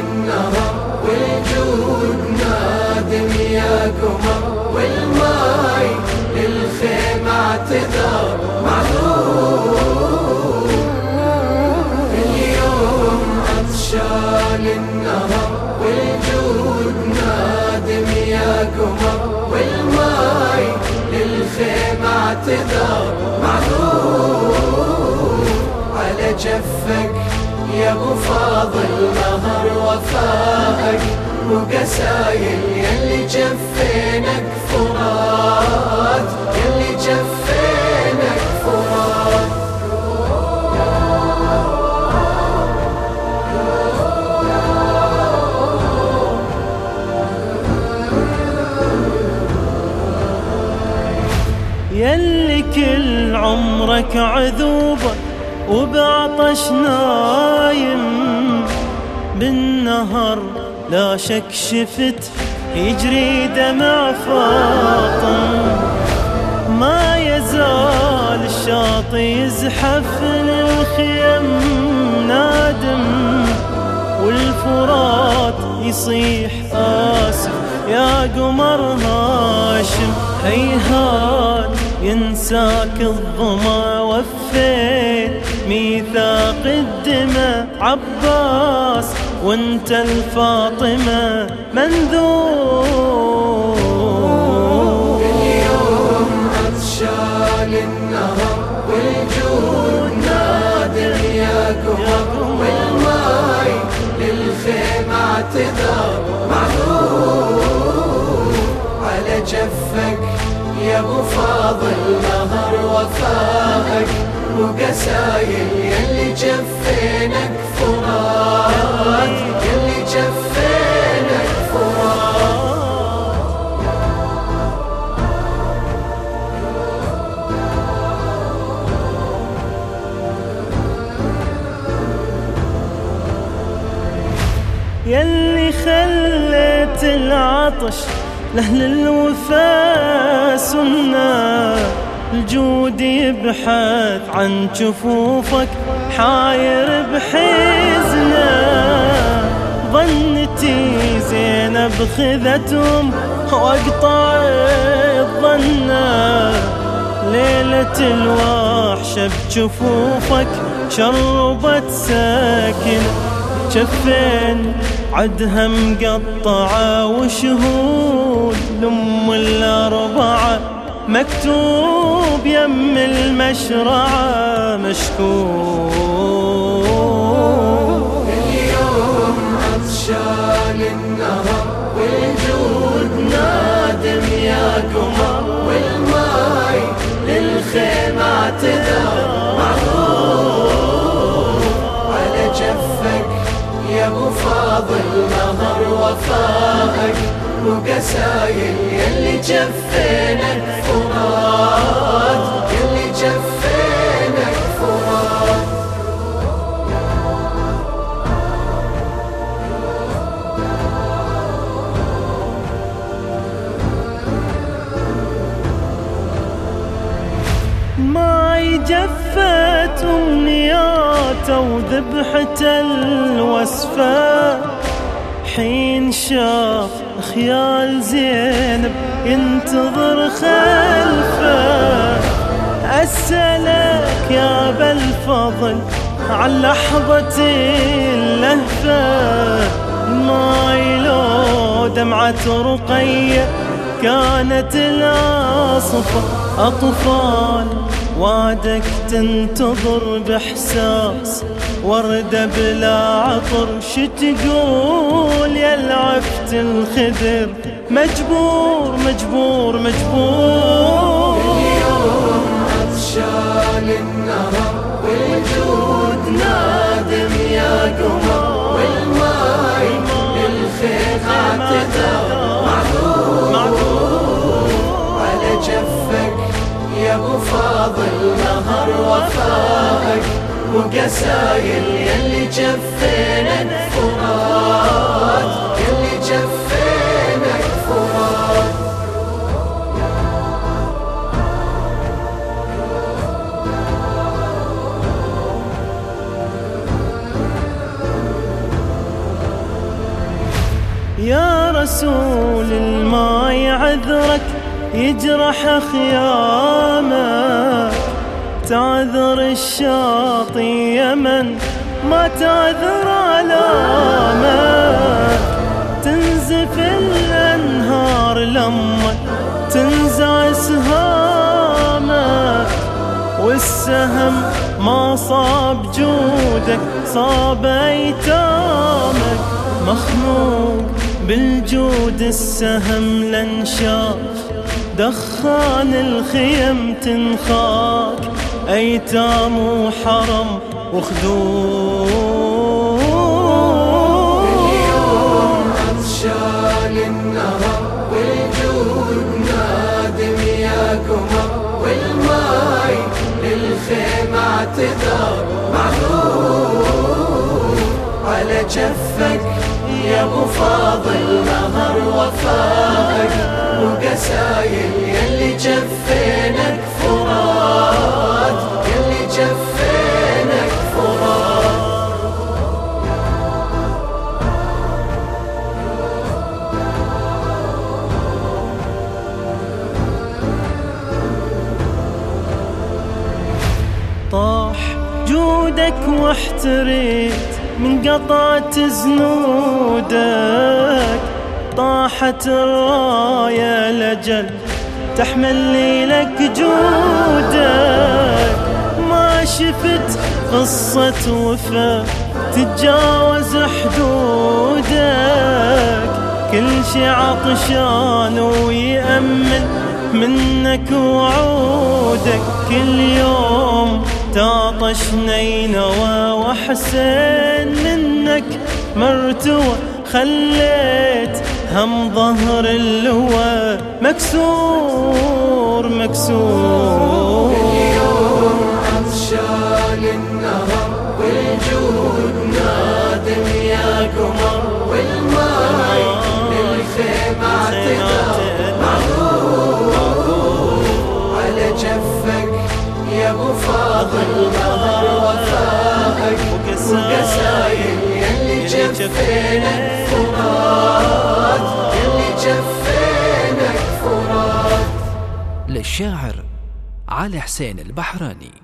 النهر والجود نادم يا قمر جفك يا أبو فاضل نهر وفائك وقسايل يلي جفينك فرات يلي جفينك فرات يلي كل عمرك عذوبة وبعطش نايم بالنهر. لا شك شفت يجري دمع فاطم. ما يزال الشاطئ يزحف للخيم نادم. والفرات يصيح آسف يا قمر هاشم. هيهات ينساك الظما وفيت ميثاق الدماء عباس وانت الفاطمة منذور اليوم عطشان النهر والجود نادم يا قمر والماي للخيمة اعتذر معذور على جفك يا أبو فاضل نهر وقسايل يلي جفينك فرات يلي جفينك فرات يلي خليت العطش لأهل الوفا سنة. الجود يبحث عن جفوفك حاير بحزنه. ظنتي زينب خذتهم وأقطع الظنه ليلة الوحشة بجفوفك شربت ساكن. شفين عدها مقطعة وشهود لأم الأربعة. مكتوب يم المشرعة مشكور. اليوم عطشان النهر والجود نادم يا قمر والماي للخيمة اعتذر. معذور على جفك يا ابو فاضل نهر وفائك وقسايل يلي جفينك فرات يلي جفينك فرات ماي جفت أمنياته وذبحته الوسفة حين شاف خيال زينب ينتظر خلفه. أسألك يا بالفضل عن لحظة اللهفة. ماي لو دمعة رقية كانت العاصفة أطفال وادك تنتظر بإحساس وردة بلا عطر شتقول يا العفت الخدر. مجبور مجبور مجبور. اليوم عطشان النهر والجود نادم يا قمر وقسايل يلي جفينك فرات يلي جفينك فرات يا رسول الماي عذرك يجرح خيامك. تعذر الشاطي يمن ما تعذر علامك تنزف الأنهار لما تنزع سهامك والسهم ما صاب جودك صاب أيتامك. مخنوق بالجود السهم لنشاف دخان الخيم تنخاك. أيتام وحرم وخدود اليوم عطشان النهر والجود نادم يا قمر والماي للخيمة اعتذار معذور على جفك يا ابو فاضل نهر وفاك وقسايل يلي جفينك واحتريت من قطعة زنودك. طاحت الراية لجل تحمل لي لك جودك. ما شفت قصة وفا تتجاوز حدودك. كل شي عطشان ويأمل منك وعودك. كل يوم تعطش نينوى وحسين منك مرتوى خليت هم ظهر اللوى مكسور مكسور. اليوم عطشان جفينك فرات يلي جفينك فرات للشاعر علي حسين البحراني.